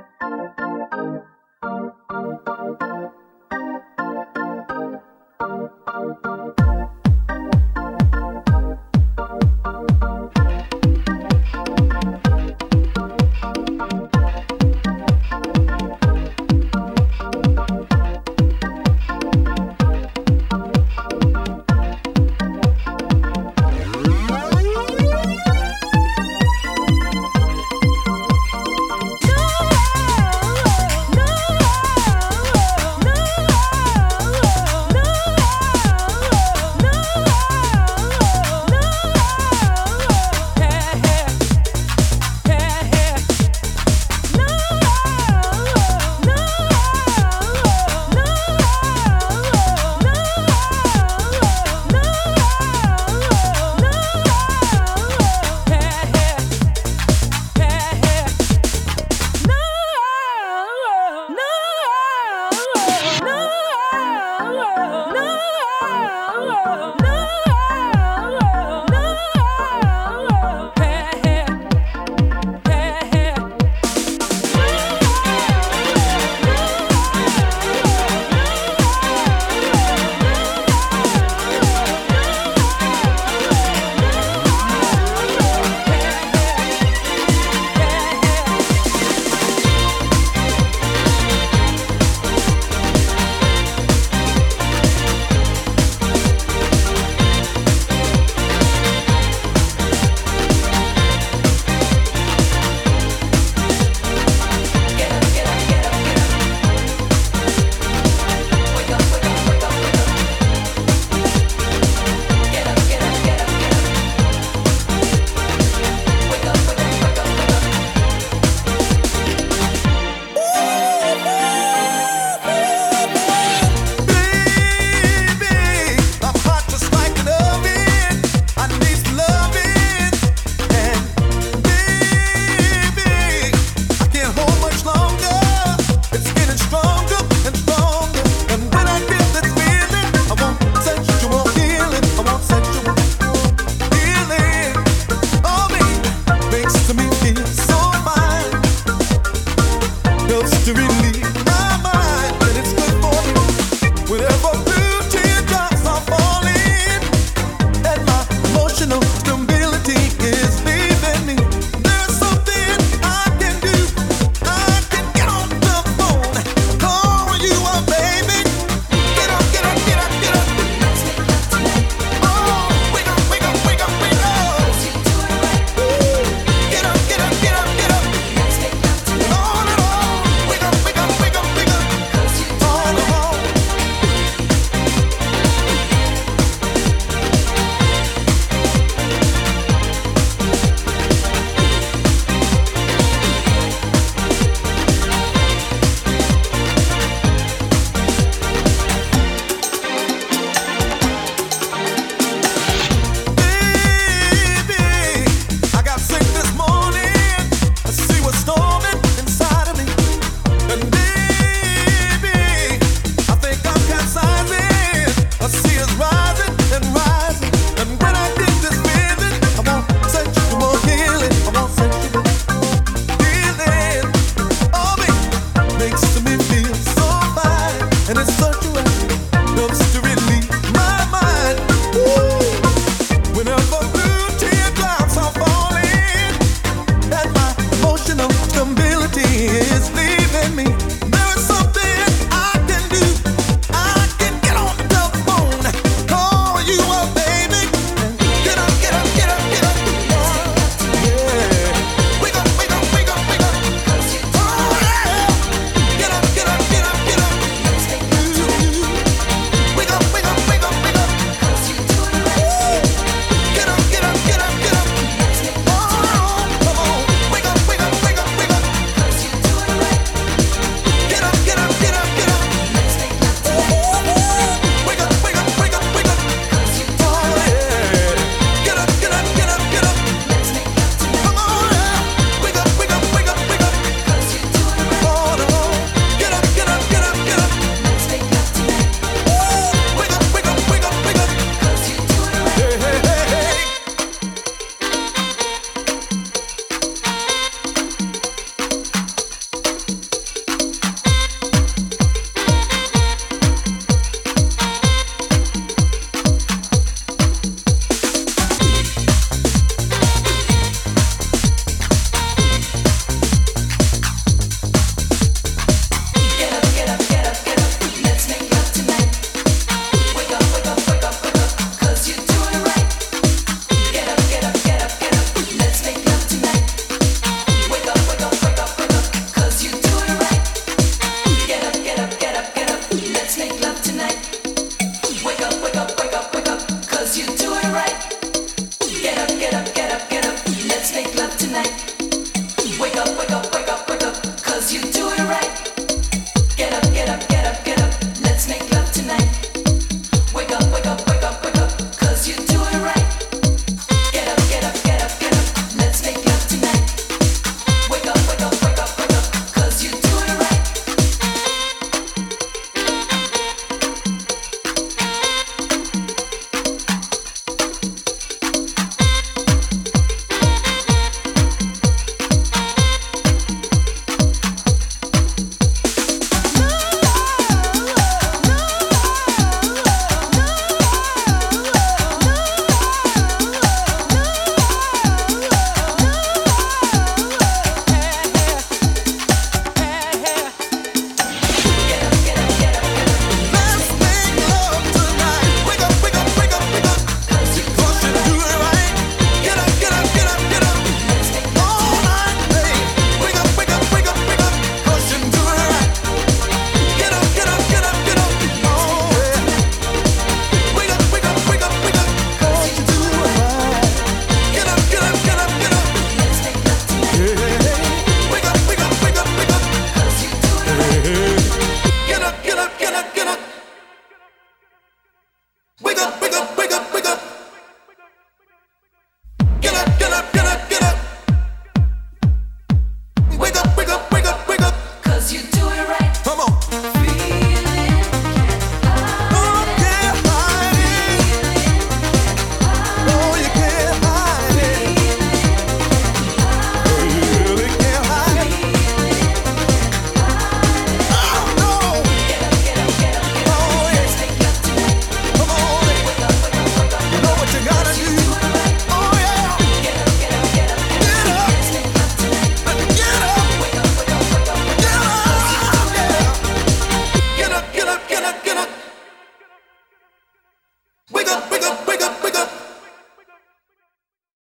Música